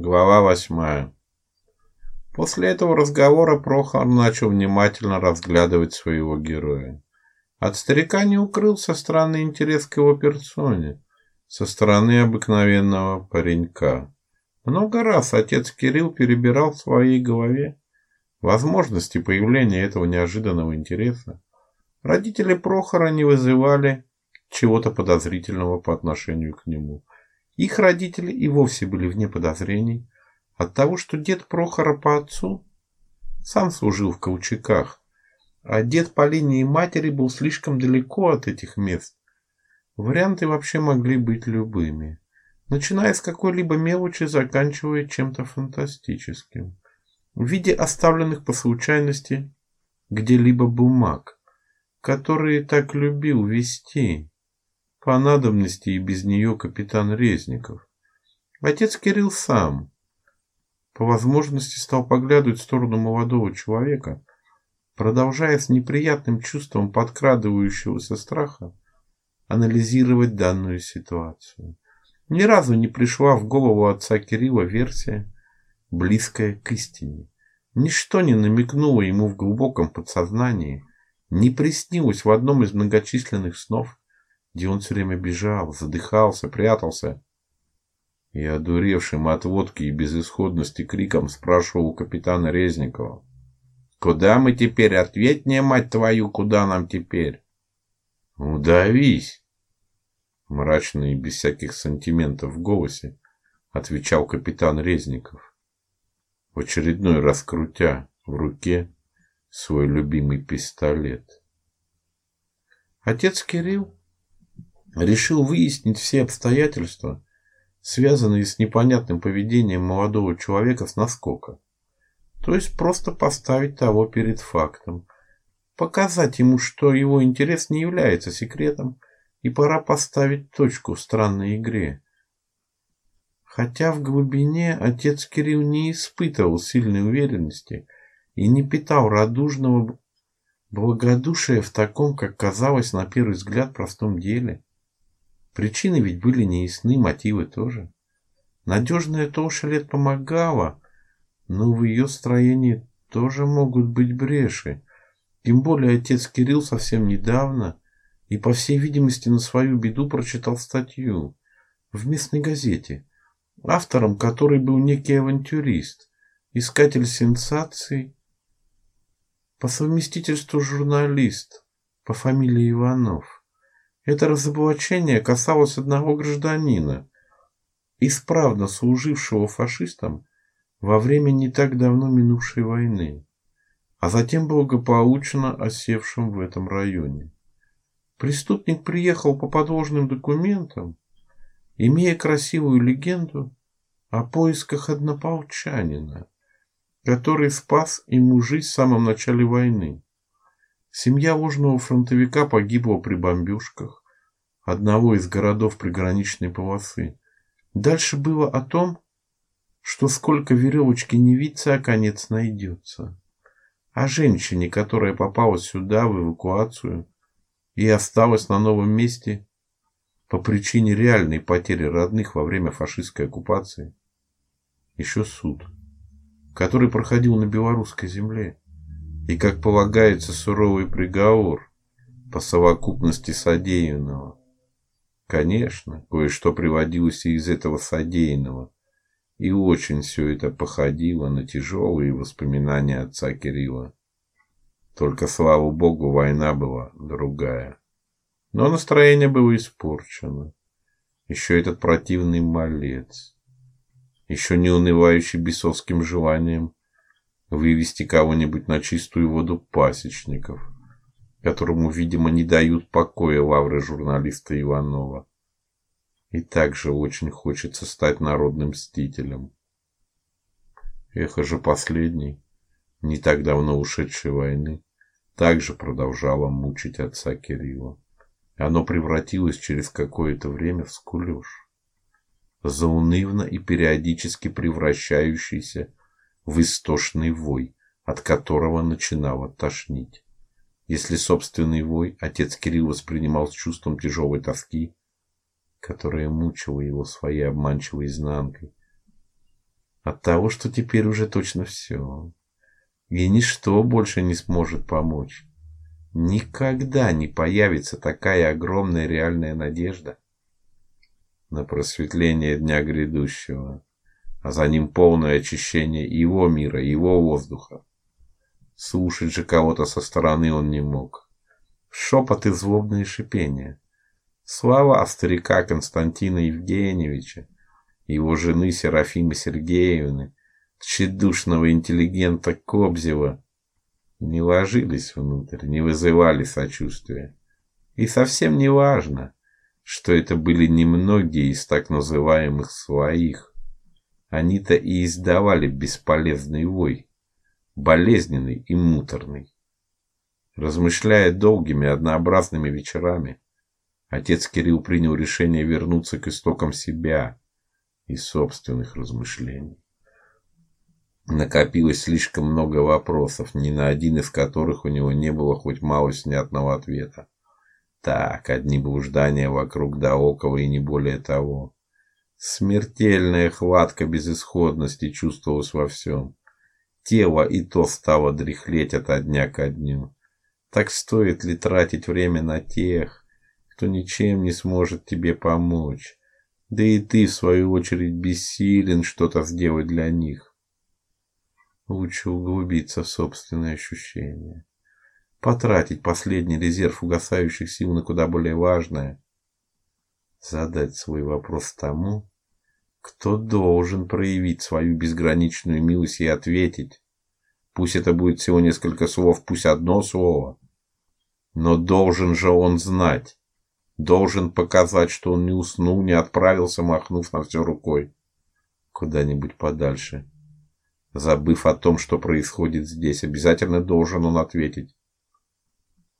Глава восьмая. После этого разговора Прохор начал внимательно разглядывать своего героя. От старика не укрылся странный интерес к его персоне со стороны обыкновенного паренька. Много раз отец Кирилл перебирал в своей голове возможности появления этого неожиданного интереса. Родители Прохора не вызывали чего-то подозрительного по отношению к нему. Их родители и вовсе были вне подозрений от того, что дед Прохора по отцу сам служил в Колчаках, а дед по линии матери был слишком далеко от этих мест. Варианты вообще могли быть любыми, начиная с какой-либо мелочи, заканчивая чем-то фантастическим, в виде оставленных по случайности где-либо бумаг, которые так любил вести по надобности и без нее капитан Резников. Отец Кирилл сам по возможности стал поглядывать в сторону молодого человека, продолжая с неприятным чувством подкрадывающегося страха анализировать данную ситуацию. Ни разу не пришла в голову отца Кирилла версия, близкая к истине. Ничто не намекнуло ему в глубоком подсознании, не приснилось в одном из многочисленных снов, где все время бежал, задыхался, прятался. И одуревшим от водки и безысходности криком спрашивал у капитана Резникова. «Куда мы теперь? Ответь мне, мать твою, куда нам теперь?» «Удавись!» Мрачно и без всяких сантиментов в голосе отвечал капитан Резников, в очередной раз крутя в руке свой любимый пистолет. Отец Кирилл решил выяснить все обстоятельства, связанные с непонятным поведением молодого человека с наскока. То есть просто поставить того перед фактом, показать ему, что его интерес не является секретом, и пора поставить точку в странной игре. Хотя в глубине отец Кирилл не испытывал сильной уверенности и не питал радужного благодушия в таком, как казалось на первый взгляд, простом деле. Причины ведь были неясны, мотивы тоже. Надежная толща лет помогала, но в ее строении тоже могут быть бреши. Тем более отец Кирилл совсем недавно и, по всей видимости, на свою беду прочитал статью в местной газете, автором которой был некий авантюрист, искатель сенсаций, по совместительству журналист по фамилии Иванов. Это разоблачение касалось одного гражданина, исправно служившего фашистам во время не так давно минувшей войны, а затем благополучно осевшим в этом районе. Преступник приехал по подложным документам, имея красивую легенду о поисках однополчанина, который спас ему жизнь в самом начале войны. Семья ложного фронтовика погибла при бомбежках одного из городов приграничной полосы. Дальше было о том, что сколько веревочки не виться, а конец найдется. О женщине, которая попала сюда в эвакуацию и осталась на новом месте по причине реальной потери родных во время фашистской оккупации. Еще суд, который проходил на белорусской земле и, как полагается, суровый приговор по совокупности содеянного. Конечно, кое-что приводилось и из этого содеянного, и очень все это походило на тяжелые воспоминания отца Кирилла. Только, слава богу, война была другая. Но настроение было испорчено. Еще этот противный малец. Еще не унывающий бесовским желанием вывести кого-нибудь на чистую воду пасечников, которому, видимо, не дают покоя лавры журналиста Иванова. И также очень хочется стать народным мстителем. Эхо же последней, не так давно ушедшей войны, также продолжало мучить отца Кирилла. Оно превратилось через какое-то время в скулеж, заунывно и периодически превращающийся в истошный вой, от которого начинало тошнить. Если собственный вой отец Кирилл воспринимал с чувством тяжелой тоски, которая мучила его своей обманчивой изнанкой, От того, что теперь уже точно все. И ничто больше не сможет помочь. Никогда не появится такая огромная реальная надежда на просветление дня грядущего, а за ним полное очищение его мира, его воздуха. Слушать же кого-то со стороны он не мог. Шепот и злобные шипения. Слова старика Константина Евгеньевича, его жены Серафимы Сергеевны, тщедушного интеллигента Кобзева не ложились внутрь, не вызывали сочувствия. И совсем не важно, что это были немногие из так называемых своих. Они-то и издавали бесполезный вой, болезненный и муторный. Размышляя долгими однообразными вечерами, отец Кирилл принял решение вернуться к истокам себя и собственных размышлений. Накопилось слишком много вопросов, ни на один из которых у него не было хоть мало снятного ответа. Так, одни блуждания вокруг да около и не более того. Смертельная хватка безысходности чувствовалась во всем. Тело и то стало дряхлеть от дня ко дню. Так стоит ли тратить время на тех, кто ничем не сможет тебе помочь? Да и ты в свою очередь бессилен что-то сделать для них. Лучше углубиться в собственные ощущения, потратить последний резерв угасающих сил на куда более важное, задать свой вопрос тому, кто должен проявить свою безграничную милость и ответить. Пусть это будет всего несколько слов, пусть одно слово, но должен же он знать, должен показать, что он не уснул, не отправился, махнув на все рукой куда-нибудь подальше. Забыв о том, что происходит здесь, обязательно должен он ответить.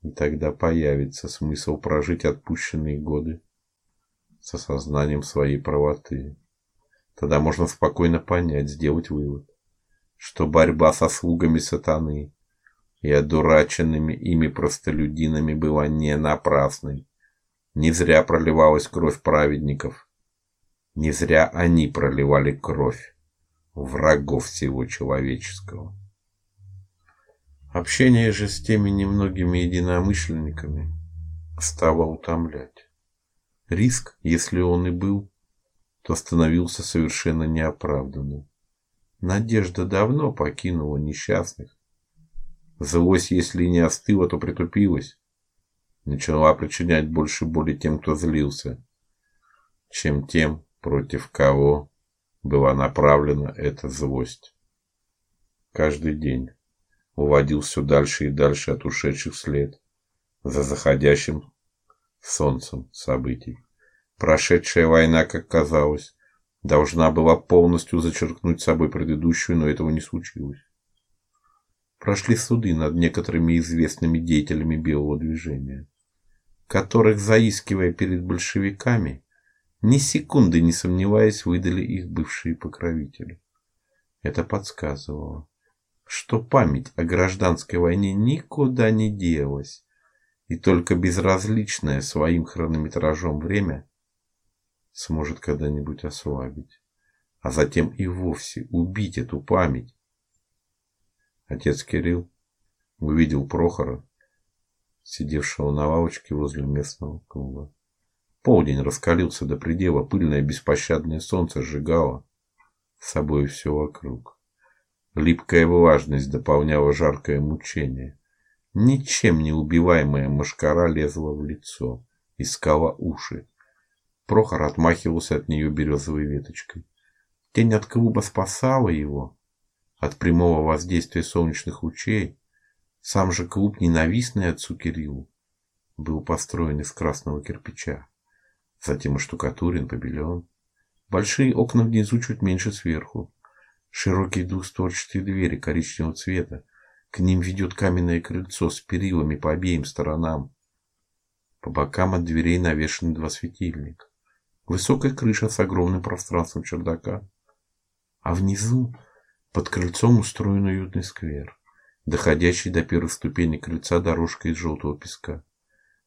И тогда появится смысл прожить отпущенные годы с осознанием своей правоты. Тогда можно спокойно понять, сделать вывод, что борьба со слугами сатаны и одураченными ими простолюдинами была не напрасной. Не зря проливалась кровь праведников. Не зря они проливали кровь врагов всего человеческого. Общение же с теми немногими единомышленниками стало утомлять. Риск, если он и был, то становился совершенно неоправданным. Надежда давно покинула несчастных. Злость, если не остыла, то притупилась. Начала причинять больше боли тем, кто злился, чем тем, против кого была направлена эта злость. Каждый день уводил все дальше и дальше от ушедших вслед за заходящим солнцем событий. Прошедшая война, как казалось, должна была полностью зачеркнуть собой предыдущую, но этого не случилось. Прошли суды над некоторыми известными деятелями белого движения, которых, заискивая перед большевиками, ни секунды не сомневаясь, выдали их бывшие покровители. Это подсказывало, что память о гражданской войне никуда не делась, и только безразличное своим хронометражом время сможет когда-нибудь ослабить, а затем и вовсе убить эту память. Отец Кирилл увидел Прохора, сидевшего на лавочке возле местного клуба. Полдень раскалился до предела, пыльное беспощадное солнце сжигало с собой все вокруг. Липкая влажность дополняла жаркое мучение. Ничем не убиваемая мошкара лезла в лицо, искала уши. Прохор отмахивался от нее березовой веточкой. Тень от клуба спасала его от прямого воздействия солнечных лучей. Сам же клуб, ненавистный отцу Кириллу, был построен из красного кирпича затем оштукатурен, побелен. Большие окна внизу чуть меньше сверху. Широкие двустворчатые двери коричневого цвета. К ним ведет каменное крыльцо с перилами по обеим сторонам. По бокам от дверей навешаны два светильника. Высокая крыша с огромным пространством чердака. А внизу, под крыльцом, устроен уютный сквер, доходящий до первых ступеней крыльца дорожка из желтого песка.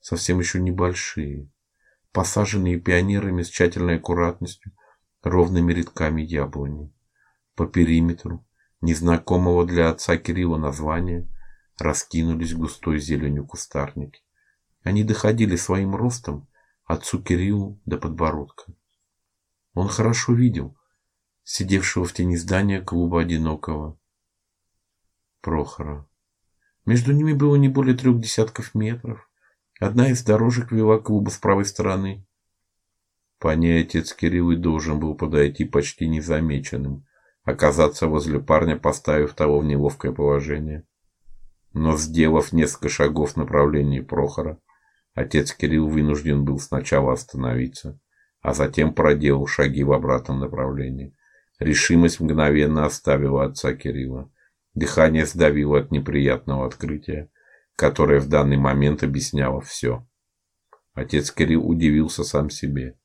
Совсем еще небольшие, посаженные пионерами с тщательной аккуратностью ровными рядками яблони. По периметру незнакомого для отца Кирилла названия раскинулись густой зеленью кустарники. Они доходили своим ростом отцу Кириллу до подбородка. Он хорошо видел сидевшего в тени здания клуба одинокого Прохора. Между ними было не более трех десятков метров. Одна из дорожек вела к клубу с правой стороны. По ней отец Кирилл и должен был подойти почти незамеченным, оказаться возле парня, поставив того в неловкое положение. Но сделав несколько шагов в направлении Прохора, отец Кирилл вынужден был сначала остановиться, а затем проделал шаги в обратном направлении. Решимость мгновенно оставила отца Кирилла. Дыхание сдавило от неприятного открытия, которое в данный момент объясняло все. Отец Кирилл удивился сам себе.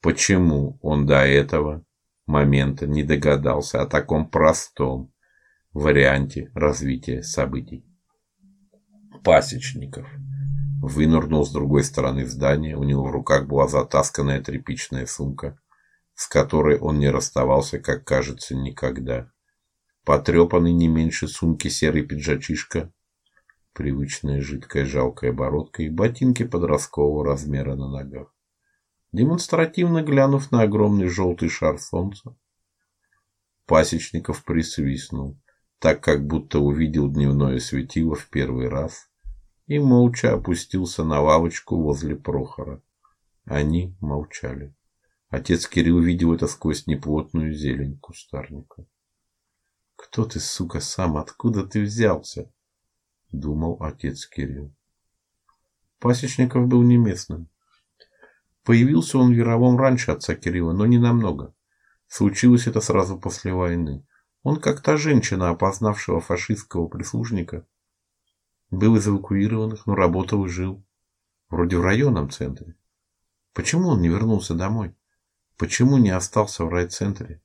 Почему он до этого момента не догадался о таком простом варианте развития событий? Пасечников вынырнул с другой стороны здания. У него в руках была затасканная тряпичная сумка, с которой он не расставался, как кажется, никогда потрепанный не меньше сумки серый пиджачишка, привычная жидкая жалкая бородка и ботинки подросткового размера на ногах. Демонстративно глянув на огромный желтый шар солнца, Пасечников присвистнул, так как будто увидел дневное светило в первый раз, и молча опустился на лавочку возле Прохора. Они молчали. Отец Кирилл видел это сквозь неплотную зелень кустарника. Кто ты, сука, сам? Откуда ты взялся? Думал отец Кирилл. Пасечников был не местным. Появился он в Яровом раньше отца Кирилла, но не намного. Случилось это сразу после войны. Он, как та женщина, опознавшего фашистского прислужника, был из эвакуированных, но работал и жил. Вроде в районном центре. Почему он не вернулся домой? Почему не остался в райцентре?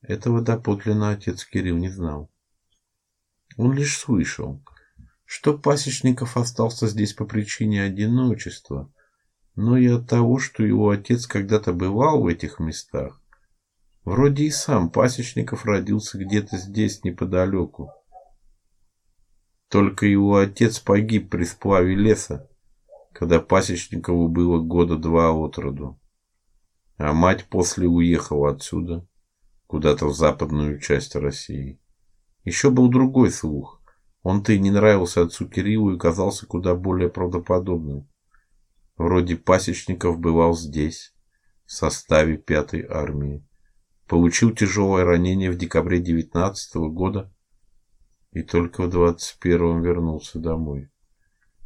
Этого доподлинно отец Кирилл не знал. Он лишь слышал, что Пасечников остался здесь по причине одиночества, но и от того, что его отец когда-то бывал в этих местах. Вроде и сам Пасечников родился где-то здесь неподалеку. Только его отец погиб при сплаве леса, когда Пасечникову было года два от роду. А мать после уехала отсюда куда-то в западную часть России. Еще был другой слух. Он-то и не нравился отцу Кириллу и казался куда более правдоподобным. Вроде пасечников бывал здесь, в составе пятой армии. Получил тяжелое ранение в декабре девятнадцатого года и только в двадцать первом вернулся домой.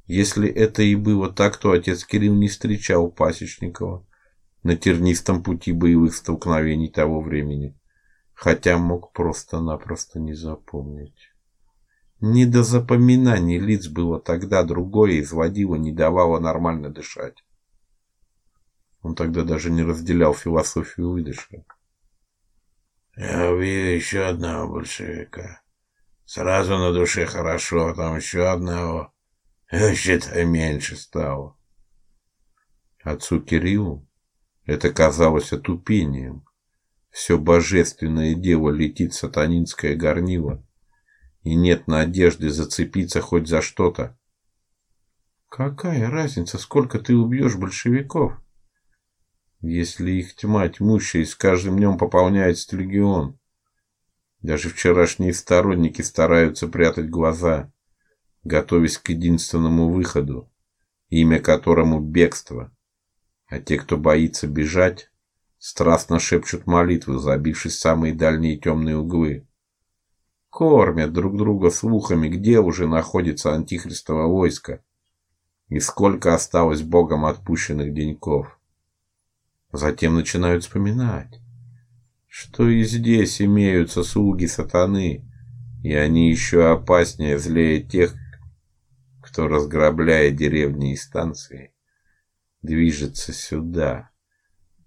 Если это и было так, то отец Кирилл не встречал Пасечникова на тернистом пути боевых столкновений того времени хотя мог просто-напросто не запомнить. Не до запоминаний лиц было тогда, другое изводило, не давало нормально дышать. Он тогда даже не разделял философию выдыша. Я увидел еще одного большевика. Сразу на душе хорошо, а там еще одного. Считай, меньше стало. Отцу Кириллу это казалось отупением. Все божественное дело летит сатанинское горнило, и нет надежды зацепиться хоть за что-то. Какая разница, сколько ты убьешь большевиков? Если их тьма тьмущая, и с каждым днем пополняется легион. Даже вчерашние сторонники стараются прятать глаза, готовясь к единственному выходу, имя которому бегство. А те, кто боится бежать, страстно шепчут молитвы, забившись в самые дальние темные углы. Кормят друг друга слухами, где уже находится антихристово войско и сколько осталось Богом отпущенных деньков. Затем начинают вспоминать, что и здесь имеются слуги сатаны, и они еще опаснее, злее тех, кто разграбляя деревни и станции, движется сюда.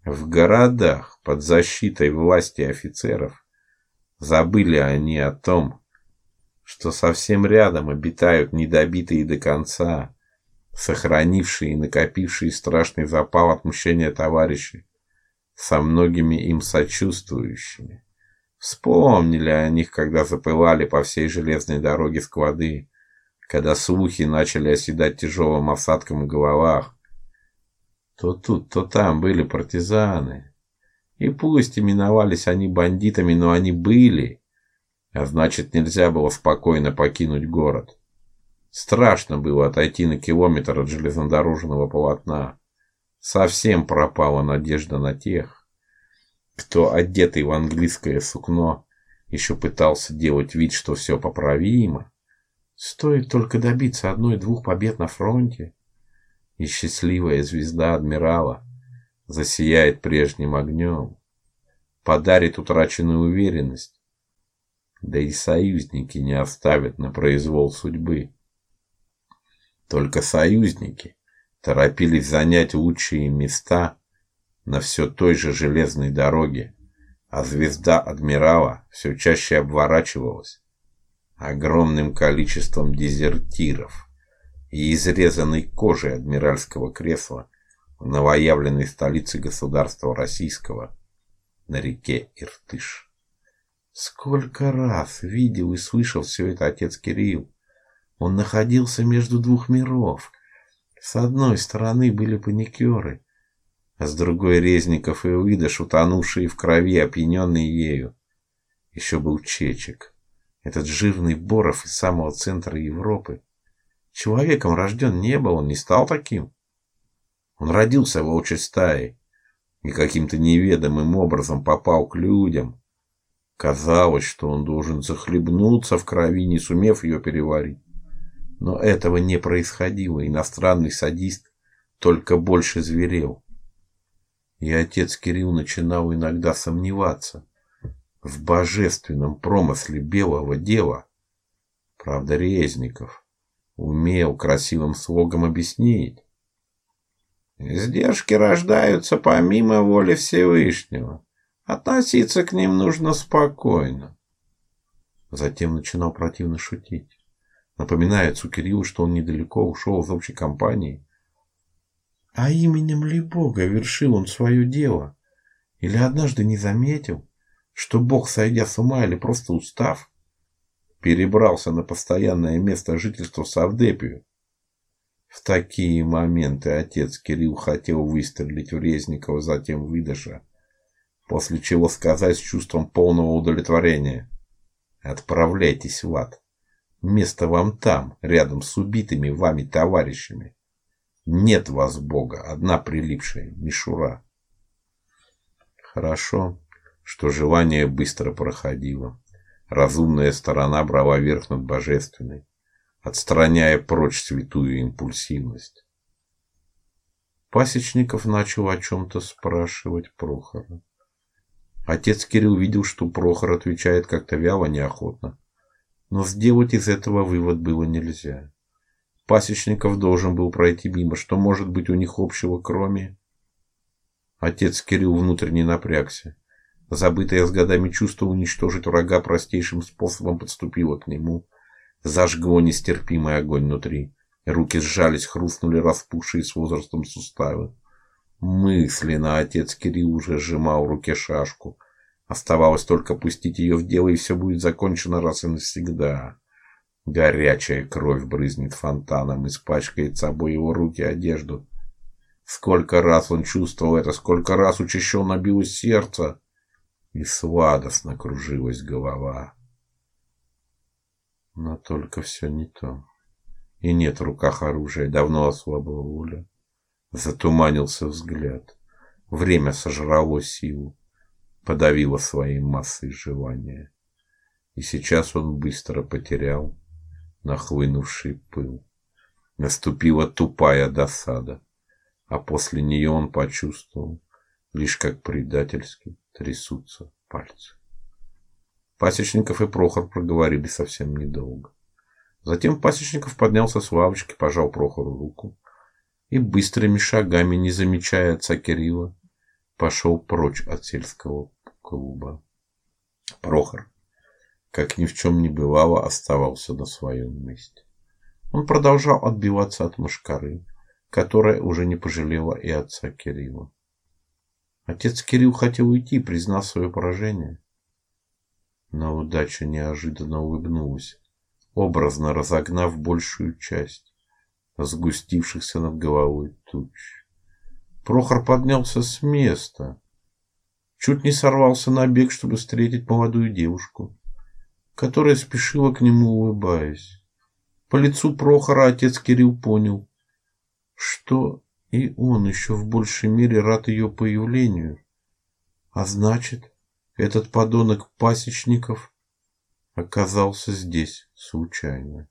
В городах под защитой власти офицеров забыли они о том, что совсем рядом обитают недобитые до конца, сохранившие и накопившие страшный запал отмщения товарищи, со многими им сочувствующими, Вспомнили о них, когда запылали по всей железной дороге склады, когда слухи начали оседать тяжелым осадком в головах. То тут, то там были партизаны. И пусть именовались они бандитами, но они были. А значит, нельзя было спокойно покинуть город. Страшно было отойти на километр от железнодорожного полотна. Совсем пропала надежда на тех, кто, одетый в английское сукно, еще пытался делать вид, что все поправимо. Стоит только добиться одной-двух побед на фронте, и счастливая звезда адмирала засияет прежним огнем, подарит утраченную уверенность, да и союзники не оставят на произвол судьбы. Только союзники торопились занять лучшие места на все той же железной дороге, а звезда адмирала все чаще обворачивалась огромным количеством дезертиров и изрезанной кожей адмиральского кресла новоявленной столице государства российского на реке Иртыш. Сколько раз видел и слышал все это отец Кирилл. Он находился между двух миров. С одной стороны были паникеры, а с другой Резников и Уидыш, утонувшие в крови, опьяненные ею. Еще был Чечек, этот жирный Боров из самого центра Европы. Человеком рожден не был, он не стал таким. Он родился в волчьей стае и каким-то неведомым образом попал к людям. Казалось, что он должен захлебнуться в крови, не сумев ее переварить. Но этого не происходило. Иностранный садист только больше зверел. И отец Кирилл начинал иногда сомневаться в божественном промысле белого дела. Правда, Резников умел красивым слогом объяснить. Издержки рождаются помимо воли Всевышнего. Относиться к ним нужно спокойно. Затем начинал противно шутить, напоминая Цукирилу, что он недалеко ушел из общей компании а именем ли Бога вершил он свое дело? Или однажды не заметил, что Бог, сойдя с ума или просто устав, перебрался на постоянное место жительства в Савдепию? В такие моменты отец Кирилл хотел выстрелить в Резникова, затем выдыша, после чего сказать с чувством полного удовлетворения: "Отправляйтесь в ад. Место вам там, рядом с убитыми вами товарищами". Нет вас Бога, одна прилипшая мишура. Хорошо, что желание быстро проходило. Разумная сторона брала верх над божественной, отстраняя прочь святую импульсивность. Пасечников начал о чем то спрашивать Прохора. Отец Кирилл видел, что Прохор отвечает как-то вяло, неохотно, но сделать из этого вывод было нельзя. Пасечников должен был пройти мимо. Что может быть у них общего, кроме... Отец Кирилл внутренне напрягся. Забытое с годами чувство уничтожить врага простейшим способом подступило к нему. Зажгло нестерпимый огонь внутри. Руки сжались, хрустнули распухшие с возрастом суставы. Мысленно отец Кирилл уже сжимал в руке шашку. Оставалось только пустить ее в дело, и все будет закончено раз и навсегда. Горячая кровь брызнет фонтаном, испачкает собой его руки одежду. Сколько раз он чувствовал это, сколько раз учащенно билось сердце, и сладостно кружилась голова. Но только все не то. И нет в руках оружия, давно ослабла воля. Затуманился взгляд. Время сожрало силу, подавило своей массой желания. И сейчас он быстро потерял нахлынувший пыл. Наступила тупая досада, а после нее он почувствовал, лишь как предательски трясутся пальцы. Пасечников и Прохор проговорили совсем недолго. Затем Пасечников поднялся с лавочки, пожал Прохору руку и быстрыми шагами, не замечая отца Кирилла, пошел прочь от сельского клуба. Прохор как ни в чем не бывало, оставался на своем месте. Он продолжал отбиваться от мошкары, которая уже не пожалела и отца Кирилла. Отец Кирилл хотел уйти, признав свое поражение. Но удача неожиданно улыбнулась, образно разогнав большую часть сгустившихся над головой туч. Прохор поднялся с места, чуть не сорвался на бег, чтобы встретить молодую девушку, которая спешила к нему, улыбаясь. По лицу Прохора отец Кирилл понял, что и он еще в большей мере рад ее появлению. А значит, этот подонок пасечников оказался здесь случайно.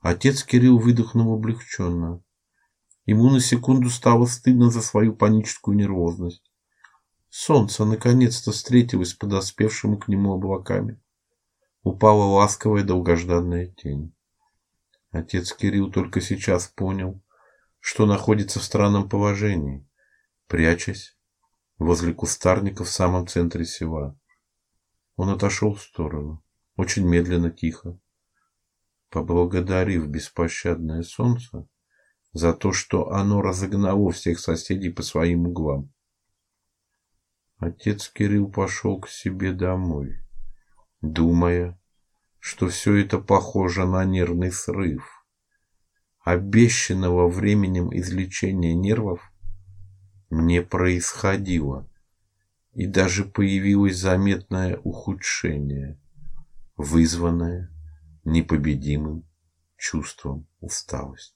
Отец Кирилл выдохнул облегченно. Ему на секунду стало стыдно за свою паническую нервозность. Солнце наконец-то встретилось с подоспевшим к нему облаками. Упала ласковая долгожданная тень. Отец Кирилл только сейчас понял, что находится в странном положении, прячась возле кустарника в самом центре села. Он отошел в сторону, очень медленно, тихо, поблагодарив беспощадное солнце за то, что оно разогнало всех соседей по своим углам. Отец Кирилл пошел к себе домой, думая, что все это похоже на нервный срыв. Обещанного временем излечения нервов не происходило, и даже появилось заметное ухудшение, вызванное непобедимым чувством усталости.